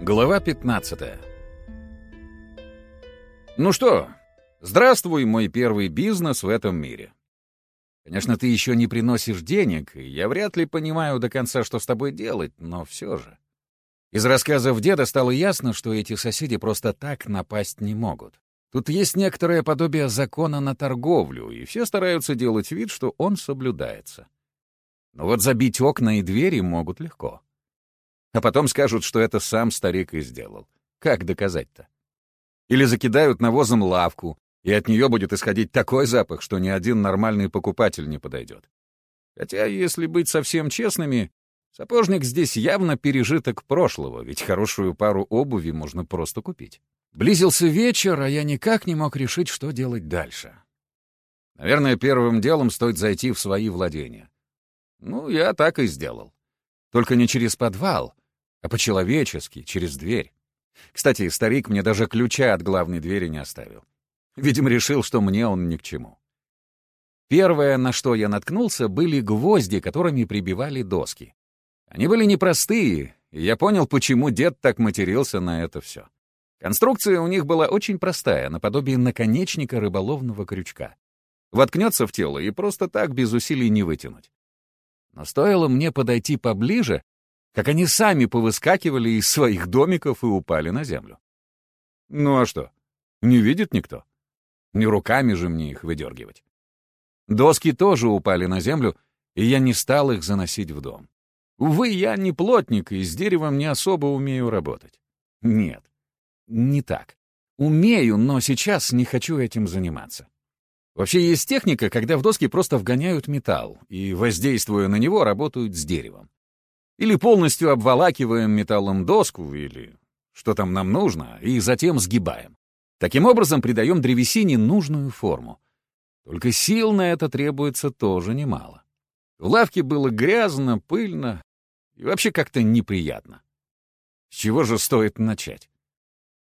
Глава 15 Ну что, здравствуй, мой первый бизнес в этом мире. Конечно, ты еще не приносишь денег, и я вряд ли понимаю до конца, что с тобой делать, но все же. Из рассказов деда стало ясно, что эти соседи просто так напасть не могут. Тут есть некоторое подобие закона на торговлю, и все стараются делать вид, что он соблюдается. Но вот забить окна и двери могут легко. А потом скажут, что это сам старик и сделал. Как доказать-то? Или закидают навозом лавку, и от нее будет исходить такой запах, что ни один нормальный покупатель не подойдет. Хотя, если быть совсем честными, сапожник здесь явно пережиток прошлого, ведь хорошую пару обуви можно просто купить. Близился вечер, а я никак не мог решить, что делать дальше. Наверное, первым делом стоит зайти в свои владения. Ну, я так и сделал. Только не через подвал, а по-человечески, через дверь. Кстати, старик мне даже ключа от главной двери не оставил. Видимо, решил, что мне он ни к чему. Первое, на что я наткнулся, были гвозди, которыми прибивали доски. Они были непростые, и я понял, почему дед так матерился на это все. Конструкция у них была очень простая, наподобие наконечника рыболовного крючка. Воткнется в тело и просто так без усилий не вытянуть. Но стоило мне подойти поближе, как они сами повыскакивали из своих домиков и упали на землю. Ну а что? Не видит никто. Не руками же мне их выдергивать. Доски тоже упали на землю, и я не стал их заносить в дом. Увы, я не плотник и с деревом не особо умею работать. Нет, не так. Умею, но сейчас не хочу этим заниматься. Вообще есть техника, когда в доски просто вгоняют металл и, воздействуя на него, работают с деревом. Или полностью обволакиваем металлом доску, или что там нам нужно, и затем сгибаем. Таким образом придаем древесине нужную форму. Только сил на это требуется тоже немало. В лавке было грязно, пыльно и вообще как-то неприятно. С чего же стоит начать?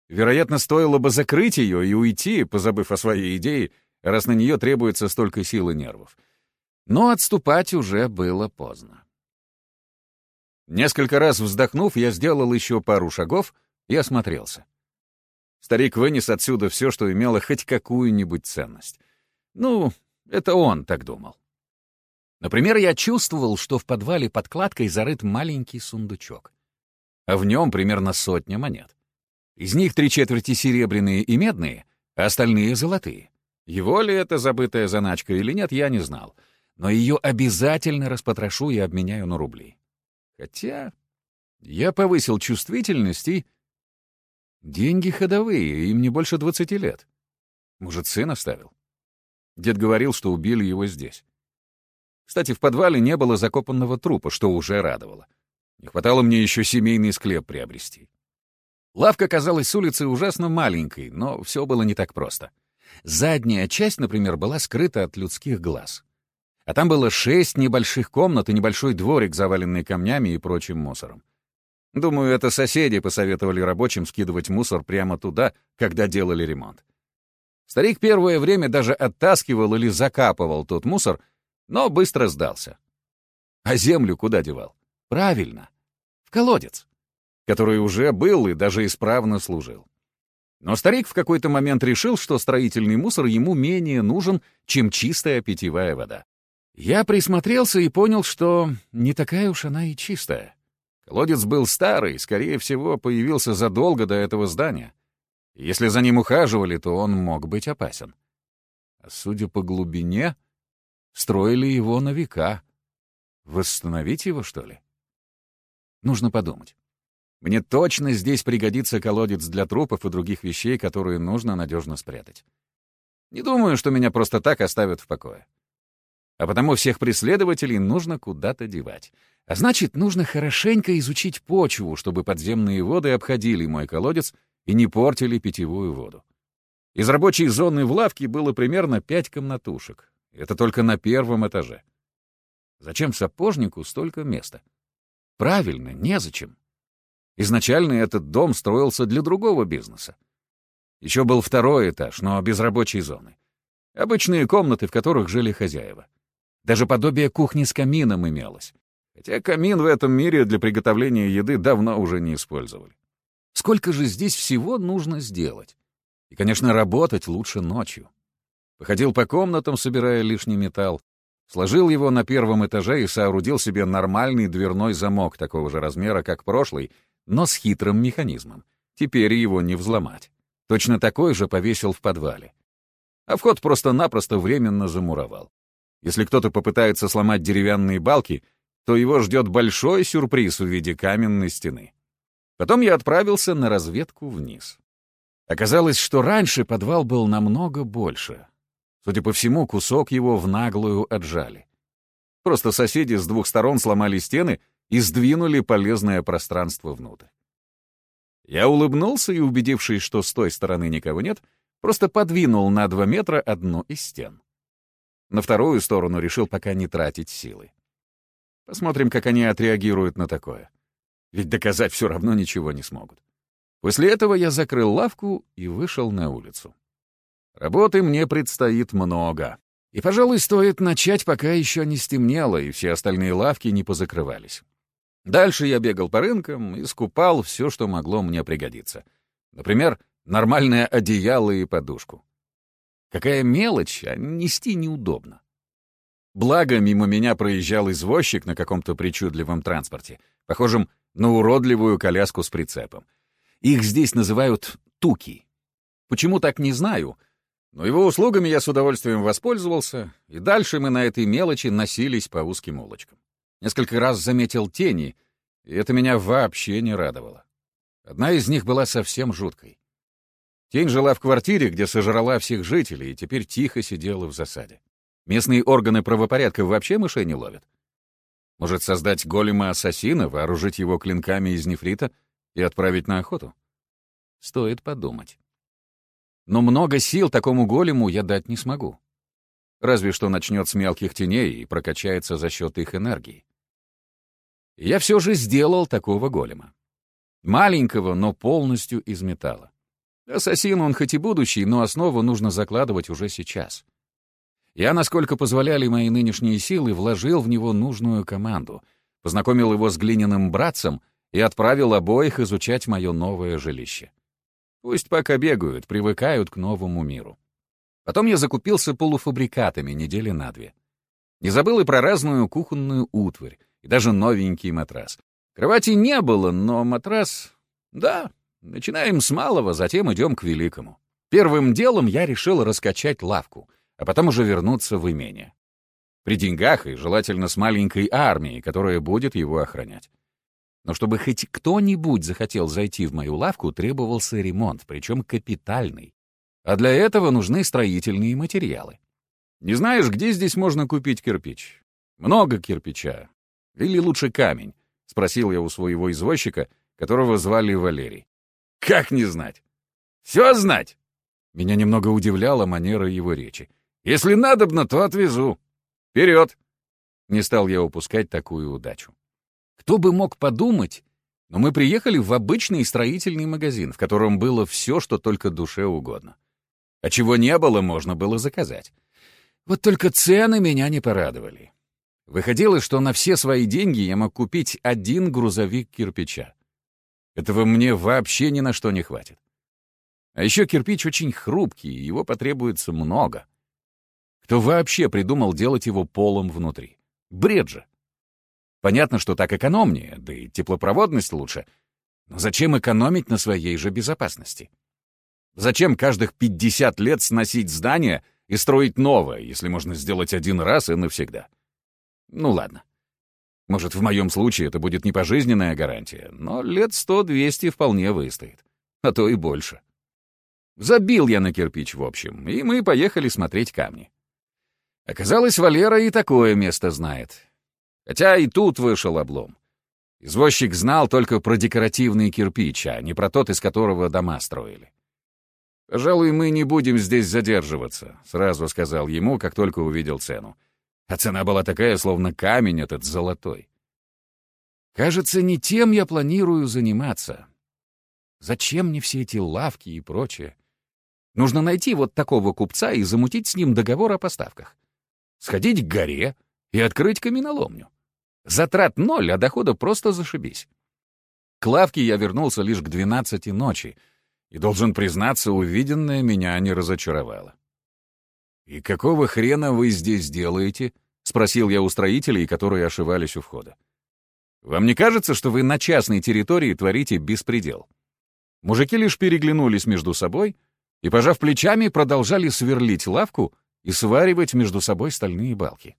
Вероятно, стоило бы закрыть ее и уйти, позабыв о своей идее, раз на нее требуется столько сил и нервов. Но отступать уже было поздно. Несколько раз вздохнув, я сделал еще пару шагов и осмотрелся. Старик вынес отсюда все, что имело хоть какую-нибудь ценность. Ну, это он так думал. Например, я чувствовал, что в подвале под кладкой зарыт маленький сундучок. А в нем примерно сотня монет. Из них три четверти серебряные и медные, а остальные — золотые. Его ли это забытая заначка или нет, я не знал. Но ее обязательно распотрошу и обменяю на рубли. Хотя я повысил чувствительность и... Деньги ходовые, им не больше двадцати лет. Может, сын оставил? Дед говорил, что убили его здесь. Кстати, в подвале не было закопанного трупа, что уже радовало. Не хватало мне еще семейный склеп приобрести. Лавка казалась с улицы ужасно маленькой, но все было не так просто. Задняя часть, например, была скрыта от людских глаз. А там было шесть небольших комнат и небольшой дворик, заваленный камнями и прочим мусором. Думаю, это соседи посоветовали рабочим скидывать мусор прямо туда, когда делали ремонт. Старик первое время даже оттаскивал или закапывал тот мусор, но быстро сдался. А землю куда девал? Правильно, в колодец, который уже был и даже исправно служил. Но старик в какой-то момент решил, что строительный мусор ему менее нужен, чем чистая питьевая вода. Я присмотрелся и понял, что не такая уж она и чистая. Колодец был старый, скорее всего, появился задолго до этого здания. Если за ним ухаживали, то он мог быть опасен. А судя по глубине, строили его на века. Восстановить его, что ли? Нужно подумать. Мне точно здесь пригодится колодец для трупов и других вещей, которые нужно надежно спрятать. Не думаю, что меня просто так оставят в покое. А потому всех преследователей нужно куда-то девать. А значит, нужно хорошенько изучить почву, чтобы подземные воды обходили мой колодец и не портили питьевую воду. Из рабочей зоны в лавке было примерно пять комнатушек. Это только на первом этаже. Зачем сапожнику столько места? Правильно, незачем. Изначально этот дом строился для другого бизнеса. Еще был второй этаж, но без рабочей зоны. Обычные комнаты, в которых жили хозяева. Даже подобие кухни с камином имелось. Хотя камин в этом мире для приготовления еды давно уже не использовали. Сколько же здесь всего нужно сделать? И, конечно, работать лучше ночью. Походил по комнатам, собирая лишний металл, сложил его на первом этаже и соорудил себе нормальный дверной замок такого же размера, как прошлый, но с хитрым механизмом. Теперь его не взломать. Точно такой же повесил в подвале. А вход просто-напросто временно замуровал. Если кто-то попытается сломать деревянные балки, то его ждет большой сюрприз в виде каменной стены. Потом я отправился на разведку вниз. Оказалось, что раньше подвал был намного больше. Судя по всему, кусок его в наглую отжали. Просто соседи с двух сторон сломали стены и сдвинули полезное пространство внутрь. Я улыбнулся и, убедившись, что с той стороны никого нет, просто подвинул на два метра одну из стен. На вторую сторону решил пока не тратить силы. Посмотрим, как они отреагируют на такое. Ведь доказать все равно ничего не смогут. После этого я закрыл лавку и вышел на улицу. Работы мне предстоит много. И, пожалуй, стоит начать, пока еще не стемнело, и все остальные лавки не позакрывались. Дальше я бегал по рынкам и скупал все, что могло мне пригодиться. Например, нормальное одеяло и подушку. Какая мелочь, а нести неудобно. Благо, мимо меня проезжал извозчик на каком-то причудливом транспорте, похожем на уродливую коляску с прицепом. Их здесь называют туки. Почему так, не знаю, но его услугами я с удовольствием воспользовался, и дальше мы на этой мелочи носились по узким улочкам. Несколько раз заметил тени, и это меня вообще не радовало. Одна из них была совсем жуткой. Тень жила в квартире, где сожрала всех жителей, и теперь тихо сидела в засаде. Местные органы правопорядка вообще мышей не ловят. Может, создать голема-ассасина, вооружить его клинками из нефрита и отправить на охоту? Стоит подумать. Но много сил такому голему я дать не смогу. Разве что начнет с мелких теней и прокачается за счет их энергии. Я все же сделал такого голема. Маленького, но полностью из металла. Ассасин он хоть и будущий, но основу нужно закладывать уже сейчас. Я, насколько позволяли мои нынешние силы, вложил в него нужную команду, познакомил его с глиняным братцем и отправил обоих изучать мое новое жилище. Пусть пока бегают, привыкают к новому миру. Потом я закупился полуфабрикатами недели на две. Не забыл и про разную кухонную утварь, и даже новенький матрас. Кровати не было, но матрас... Да, начинаем с малого, затем идем к великому. Первым делом я решил раскачать лавку — а потом уже вернуться в имение. При деньгах и желательно с маленькой армией, которая будет его охранять. Но чтобы хоть кто-нибудь захотел зайти в мою лавку, требовался ремонт, причем капитальный. А для этого нужны строительные материалы. Не знаешь, где здесь можно купить кирпич? Много кирпича. Или лучше камень? Спросил я у своего извозчика, которого звали Валерий. Как не знать? Все знать! Меня немного удивляла манера его речи. Если надобно, то отвезу. Вперед!» Не стал я упускать такую удачу. Кто бы мог подумать, но мы приехали в обычный строительный магазин, в котором было все, что только душе угодно. А чего не было, можно было заказать. Вот только цены меня не порадовали. Выходило, что на все свои деньги я мог купить один грузовик кирпича. Этого мне вообще ни на что не хватит. А еще кирпич очень хрупкий, его потребуется много. Кто вообще придумал делать его полом внутри? Бред же. Понятно, что так экономнее, да и теплопроводность лучше. Но зачем экономить на своей же безопасности? Зачем каждых 50 лет сносить здание и строить новое, если можно сделать один раз и навсегда? Ну ладно. Может, в моем случае это будет не пожизненная гарантия, но лет 100-200 вполне выстоит. А то и больше. Забил я на кирпич, в общем, и мы поехали смотреть камни. Оказалось, Валера и такое место знает. Хотя и тут вышел облом. Извозчик знал только про декоративный кирпич, а не про тот, из которого дома строили. «Пожалуй, мы не будем здесь задерживаться», — сразу сказал ему, как только увидел цену. А цена была такая, словно камень этот золотой. «Кажется, не тем я планирую заниматься. Зачем мне все эти лавки и прочее? Нужно найти вот такого купца и замутить с ним договор о поставках сходить к горе и открыть каменоломню. Затрат ноль, а дохода просто зашибись. К лавке я вернулся лишь к двенадцати ночи, и, должен признаться, увиденное меня не разочаровало. «И какого хрена вы здесь делаете?» — спросил я у строителей, которые ошивались у входа. «Вам не кажется, что вы на частной территории творите беспредел?» Мужики лишь переглянулись между собой и, пожав плечами, продолжали сверлить лавку и сваривать между собой стальные балки.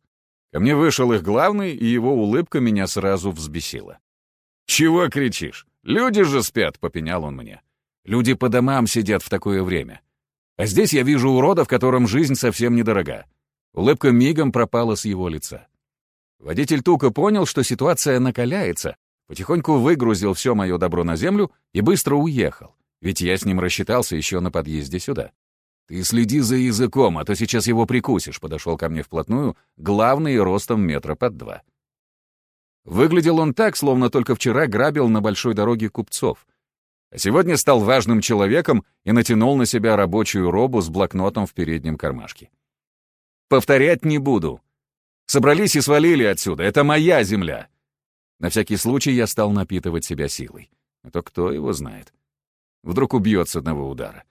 Ко мне вышел их главный, и его улыбка меня сразу взбесила. «Чего кричишь? Люди же спят!» — попенял он мне. «Люди по домам сидят в такое время. А здесь я вижу урода, в котором жизнь совсем недорога». Улыбка мигом пропала с его лица. Водитель Тука понял, что ситуация накаляется, потихоньку выгрузил все мое добро на землю и быстро уехал, ведь я с ним рассчитался еще на подъезде сюда. «Ты следи за языком, а то сейчас его прикусишь», — подошел ко мне вплотную, главный ростом метра под два. Выглядел он так, словно только вчера грабил на большой дороге купцов. А сегодня стал важным человеком и натянул на себя рабочую робу с блокнотом в переднем кармашке. «Повторять не буду. Собрались и свалили отсюда. Это моя земля». На всякий случай я стал напитывать себя силой. А то кто его знает. Вдруг убьет с одного удара.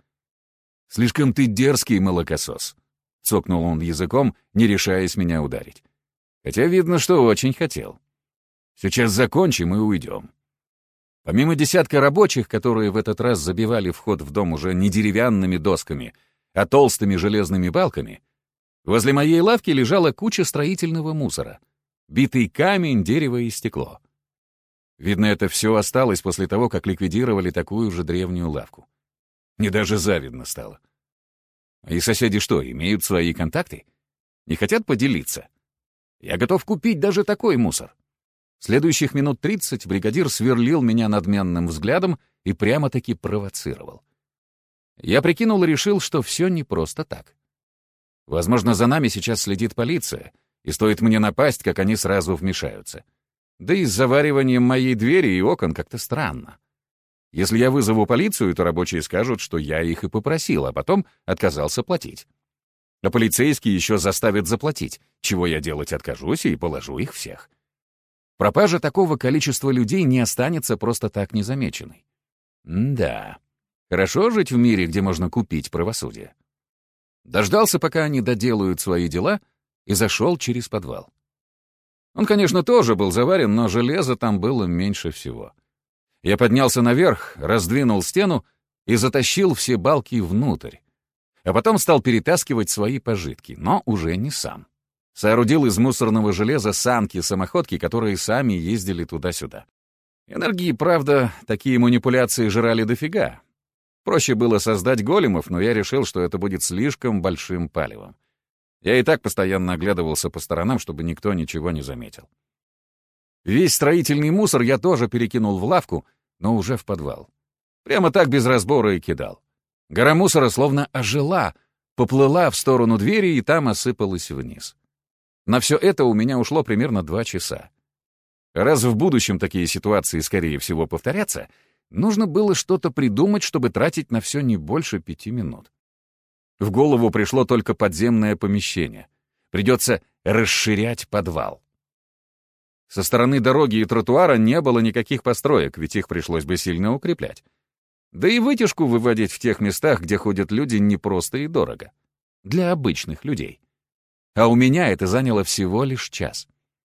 «Слишком ты дерзкий, молокосос», — цокнул он языком, не решаясь меня ударить. Хотя видно, что очень хотел. «Сейчас закончим и уйдем». Помимо десятка рабочих, которые в этот раз забивали вход в дом уже не деревянными досками, а толстыми железными балками, возле моей лавки лежала куча строительного мусора. Битый камень, дерево и стекло. Видно, это все осталось после того, как ликвидировали такую же древнюю лавку. Мне даже завидно стало. И соседи что, имеют свои контакты? Не хотят поделиться? Я готов купить даже такой мусор. Следующих минут тридцать бригадир сверлил меня надменным взглядом и прямо-таки провоцировал. Я прикинул и решил, что все не просто так. Возможно, за нами сейчас следит полиция, и стоит мне напасть, как они сразу вмешаются. Да и с завариванием моей двери и окон как-то странно. Если я вызову полицию, то рабочие скажут, что я их и попросил, а потом отказался платить. А полицейские еще заставят заплатить, чего я делать откажусь и положу их всех. Пропажа такого количества людей не останется просто так незамеченной. Да, хорошо жить в мире, где можно купить правосудие. Дождался, пока они доделают свои дела, и зашел через подвал. Он, конечно, тоже был заварен, но железа там было меньше всего. Я поднялся наверх, раздвинул стену и затащил все балки внутрь. А потом стал перетаскивать свои пожитки, но уже не сам. Соорудил из мусорного железа санки-самоходки, которые сами ездили туда-сюда. Энергии, правда, такие манипуляции жрали дофига. Проще было создать големов, но я решил, что это будет слишком большим палевом. Я и так постоянно оглядывался по сторонам, чтобы никто ничего не заметил. Весь строительный мусор я тоже перекинул в лавку, но уже в подвал. Прямо так без разбора и кидал. Гора мусора словно ожила, поплыла в сторону двери и там осыпалась вниз. На все это у меня ушло примерно два часа. Раз в будущем такие ситуации, скорее всего, повторятся, нужно было что-то придумать, чтобы тратить на все не больше пяти минут. В голову пришло только подземное помещение. Придется расширять подвал. Со стороны дороги и тротуара не было никаких построек, ведь их пришлось бы сильно укреплять. Да и вытяжку выводить в тех местах, где ходят люди, непросто и дорого. Для обычных людей. А у меня это заняло всего лишь час.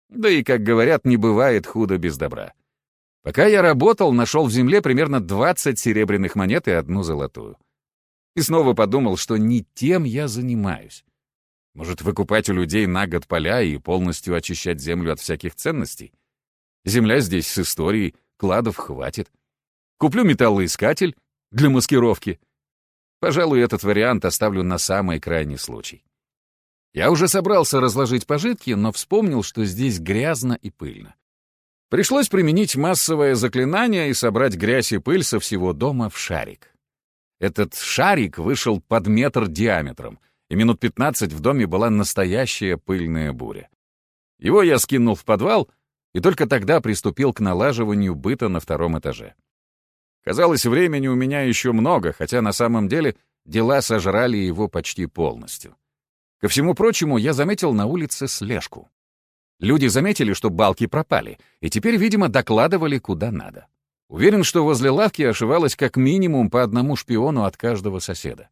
Да и, как говорят, не бывает худо без добра. Пока я работал, нашел в земле примерно 20 серебряных монет и одну золотую. И снова подумал, что не тем я занимаюсь. Может, выкупать у людей на год поля и полностью очищать землю от всяких ценностей? Земля здесь с историей, кладов хватит. Куплю металлоискатель для маскировки. Пожалуй, этот вариант оставлю на самый крайний случай. Я уже собрался разложить пожитки, но вспомнил, что здесь грязно и пыльно. Пришлось применить массовое заклинание и собрать грязь и пыль со всего дома в шарик. Этот шарик вышел под метр диаметром, и минут пятнадцать в доме была настоящая пыльная буря. Его я скинул в подвал и только тогда приступил к налаживанию быта на втором этаже. Казалось, времени у меня еще много, хотя на самом деле дела сожрали его почти полностью. Ко всему прочему, я заметил на улице слежку. Люди заметили, что балки пропали, и теперь, видимо, докладывали куда надо. Уверен, что возле лавки ошивалось как минимум по одному шпиону от каждого соседа.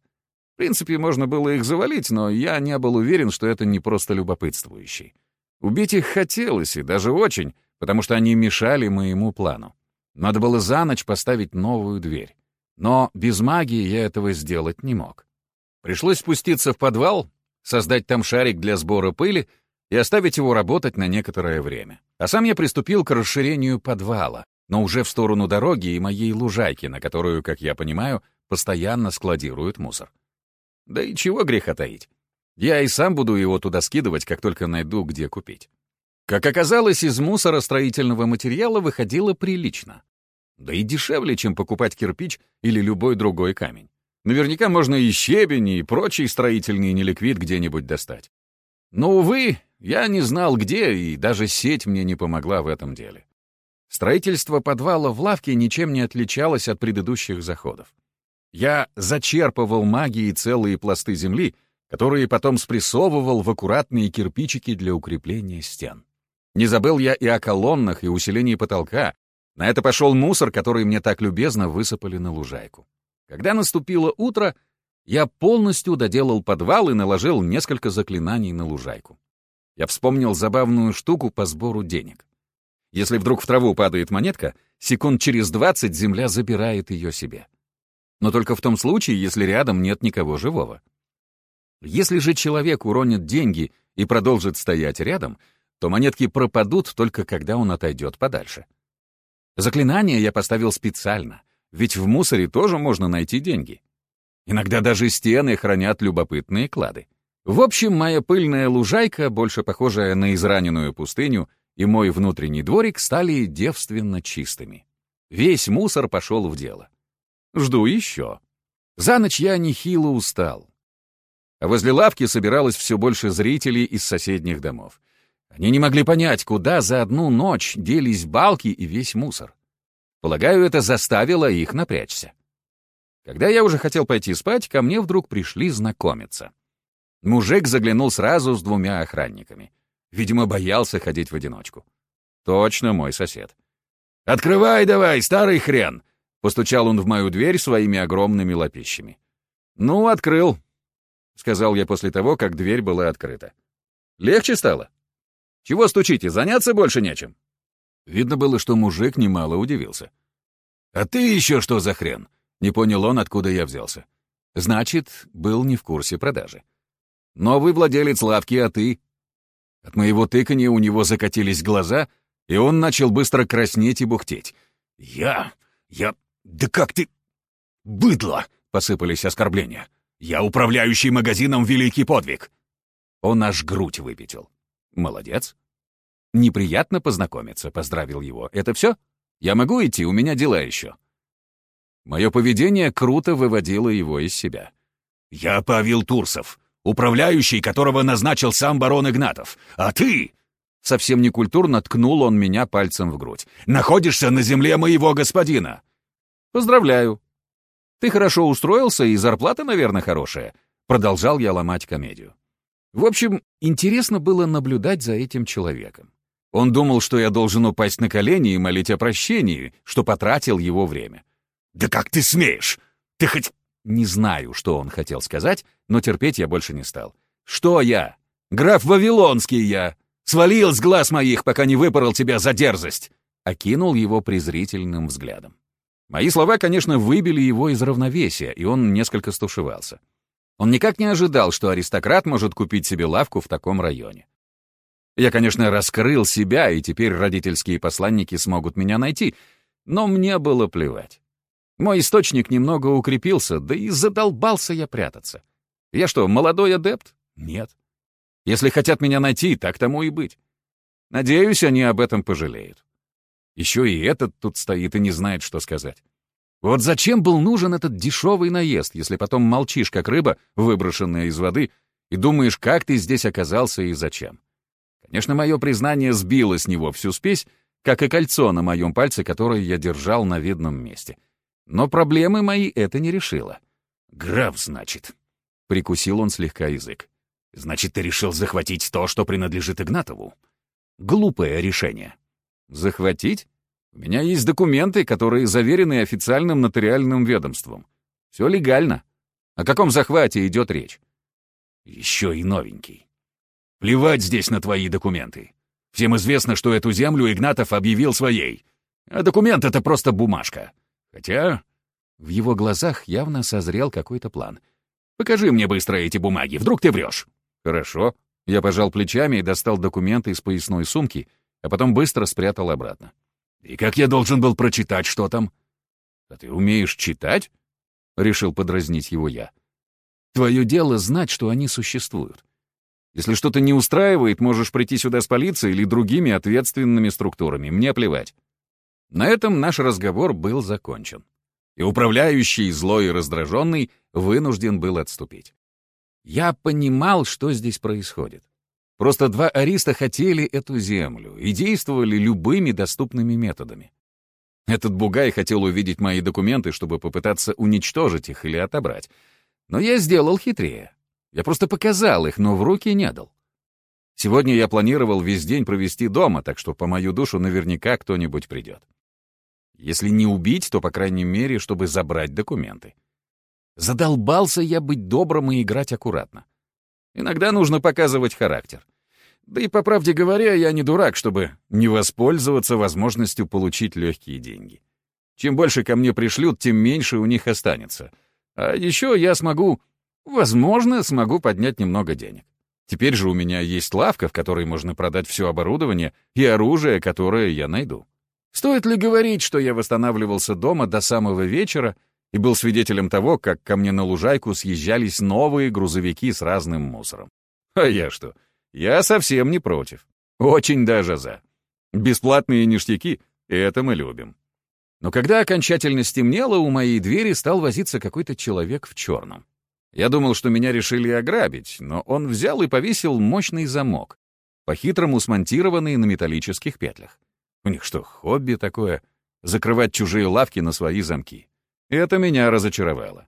В принципе, можно было их завалить, но я не был уверен, что это не просто любопытствующий. Убить их хотелось, и даже очень, потому что они мешали моему плану. Надо было за ночь поставить новую дверь. Но без магии я этого сделать не мог. Пришлось спуститься в подвал, создать там шарик для сбора пыли и оставить его работать на некоторое время. А сам я приступил к расширению подвала, но уже в сторону дороги и моей лужайки, на которую, как я понимаю, постоянно складируют мусор. Да и чего греха таить. Я и сам буду его туда скидывать, как только найду, где купить. Как оказалось, из мусора строительного материала выходило прилично. Да и дешевле, чем покупать кирпич или любой другой камень. Наверняка можно и щебень, и прочий строительный неликвид где-нибудь достать. Но, увы, я не знал где, и даже сеть мне не помогла в этом деле. Строительство подвала в лавке ничем не отличалось от предыдущих заходов. Я зачерпывал магией целые пласты земли, которые потом спрессовывал в аккуратные кирпичики для укрепления стен. Не забыл я и о колоннах, и усилении потолка. На это пошел мусор, который мне так любезно высыпали на лужайку. Когда наступило утро, я полностью доделал подвал и наложил несколько заклинаний на лужайку. Я вспомнил забавную штуку по сбору денег. Если вдруг в траву падает монетка, секунд через двадцать земля забирает ее себе. Но только в том случае, если рядом нет никого живого. Если же человек уронит деньги и продолжит стоять рядом — то монетки пропадут только когда он отойдет подальше. Заклинание я поставил специально, ведь в мусоре тоже можно найти деньги. Иногда даже стены хранят любопытные клады. В общем, моя пыльная лужайка, больше похожая на израненную пустыню, и мой внутренний дворик стали девственно чистыми. Весь мусор пошел в дело. Жду еще. За ночь я нехило устал. Возле лавки собиралось все больше зрителей из соседних домов. Они не могли понять, куда за одну ночь делись балки и весь мусор. Полагаю, это заставило их напрячься. Когда я уже хотел пойти спать, ко мне вдруг пришли знакомиться. Мужик заглянул сразу с двумя охранниками. Видимо, боялся ходить в одиночку. Точно мой сосед. «Открывай давай, старый хрен!» — постучал он в мою дверь своими огромными лопищами. «Ну, открыл», — сказал я после того, как дверь была открыта. «Легче стало?» Чего стучите, заняться больше нечем?» Видно было, что мужик немало удивился. «А ты еще что за хрен?» Не понял он, откуда я взялся. Значит, был не в курсе продажи. «Новый владелец лавки, а ты?» От моего тыкания у него закатились глаза, и он начал быстро краснеть и бухтеть. «Я... я... да как ты... быдло!» — посыпались оскорбления. «Я управляющий магазином «Великий подвиг». Он аж грудь выпятил. «Молодец». «Неприятно познакомиться», — поздравил его. «Это все? Я могу идти, у меня дела еще». Мое поведение круто выводило его из себя. «Я Павел Турсов, управляющий, которого назначил сам барон Игнатов. А ты...» Совсем некультурно ткнул он меня пальцем в грудь. «Находишься на земле моего господина!» «Поздравляю. Ты хорошо устроился, и зарплата, наверное, хорошая». Продолжал я ломать комедию. В общем, интересно было наблюдать за этим человеком. Он думал, что я должен упасть на колени и молить о прощении, что потратил его время. «Да как ты смеешь? Ты хоть...» Не знаю, что он хотел сказать, но терпеть я больше не стал. «Что я? Граф Вавилонский я! Свалил с глаз моих, пока не выпорол тебя за дерзость!» Окинул его презрительным взглядом. Мои слова, конечно, выбили его из равновесия, и он несколько стушевался. Он никак не ожидал, что аристократ может купить себе лавку в таком районе. Я, конечно, раскрыл себя, и теперь родительские посланники смогут меня найти, но мне было плевать. Мой источник немного укрепился, да и задолбался я прятаться. Я что, молодой адепт? Нет. Если хотят меня найти, так тому и быть. Надеюсь, они об этом пожалеют. Еще и этот тут стоит и не знает, что сказать. Вот зачем был нужен этот дешевый наезд, если потом молчишь, как рыба, выброшенная из воды, и думаешь, как ты здесь оказался и зачем? Конечно, мое признание сбило с него всю спесь, как и кольцо на моем пальце, которое я держал на видном месте. Но проблемы мои это не решило. «Граф, значит», — прикусил он слегка язык. «Значит, ты решил захватить то, что принадлежит Игнатову?» «Глупое решение». «Захватить? У меня есть документы, которые заверены официальным нотариальным ведомством. Все легально. О каком захвате идет речь? Еще и новенький. Плевать здесь на твои документы. Всем известно, что эту землю Игнатов объявил своей. А документ — это просто бумажка. Хотя в его глазах явно созрел какой-то план. «Покажи мне быстро эти бумаги, вдруг ты врешь». «Хорошо». Я пожал плечами и достал документы из поясной сумки, а потом быстро спрятал обратно. «И как я должен был прочитать, что там?» «А ты умеешь читать?» — решил подразнить его я. «Твое дело знать, что они существуют. Если что-то не устраивает, можешь прийти сюда с полицией или другими ответственными структурами. Мне плевать». На этом наш разговор был закончен. И управляющий, злой и раздраженный, вынужден был отступить. Я понимал, что здесь происходит. Просто два ариста хотели эту землю и действовали любыми доступными методами. Этот бугай хотел увидеть мои документы, чтобы попытаться уничтожить их или отобрать. Но я сделал хитрее. Я просто показал их, но в руки не дал. Сегодня я планировал весь день провести дома, так что по мою душу наверняка кто-нибудь придет. Если не убить, то, по крайней мере, чтобы забрать документы. Задолбался я быть добрым и играть аккуратно. Иногда нужно показывать характер. Да и, по правде говоря, я не дурак, чтобы не воспользоваться возможностью получить легкие деньги. Чем больше ко мне пришлют, тем меньше у них останется. А еще я смогу, возможно, смогу поднять немного денег. Теперь же у меня есть лавка, в которой можно продать все оборудование и оружие, которое я найду. Стоит ли говорить, что я восстанавливался дома до самого вечера и был свидетелем того, как ко мне на лужайку съезжались новые грузовики с разным мусором? А я что? Я совсем не против. Очень даже за. Бесплатные ништяки — это мы любим. Но когда окончательно стемнело, у моей двери стал возиться какой-то человек в черном. Я думал, что меня решили ограбить, но он взял и повесил мощный замок, по-хитрому смонтированный на металлических петлях. У них что, хобби такое? Закрывать чужие лавки на свои замки. Это меня разочаровало.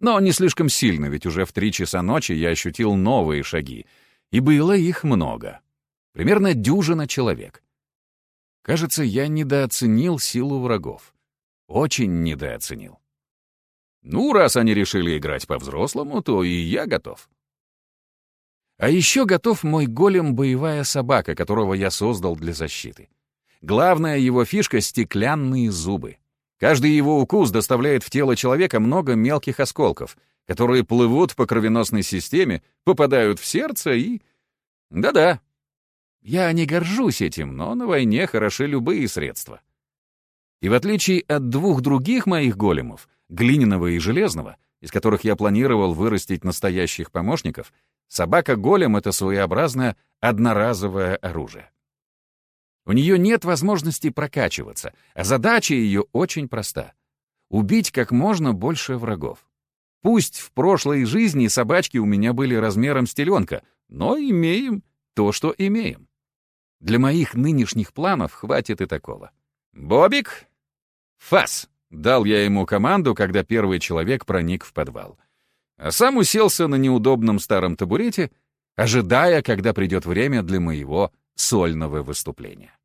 Но не слишком сильно, ведь уже в три часа ночи я ощутил новые шаги. И было их много. Примерно дюжина человек. Кажется, я недооценил силу врагов. Очень недооценил. Ну, раз они решили играть по-взрослому, то и я готов. А еще готов мой голем боевая собака, которого я создал для защиты. Главная его фишка — стеклянные зубы. Каждый его укус доставляет в тело человека много мелких осколков, которые плывут по кровеносной системе, попадают в сердце и... Да-да. Я не горжусь этим, но на войне хороши любые средства. И в отличие от двух других моих големов, глиняного и железного, из которых я планировал вырастить настоящих помощников, собака-голем — это своеобразное одноразовое оружие. У нее нет возможности прокачиваться, а задача ее очень проста — убить как можно больше врагов. Пусть в прошлой жизни собачки у меня были размером с теленка, но имеем то, что имеем. Для моих нынешних планов хватит и такого. «Бобик! Фас!» — дал я ему команду, когда первый человек проник в подвал. А сам уселся на неудобном старом табурете, ожидая, когда придет время для моего сольного выступления.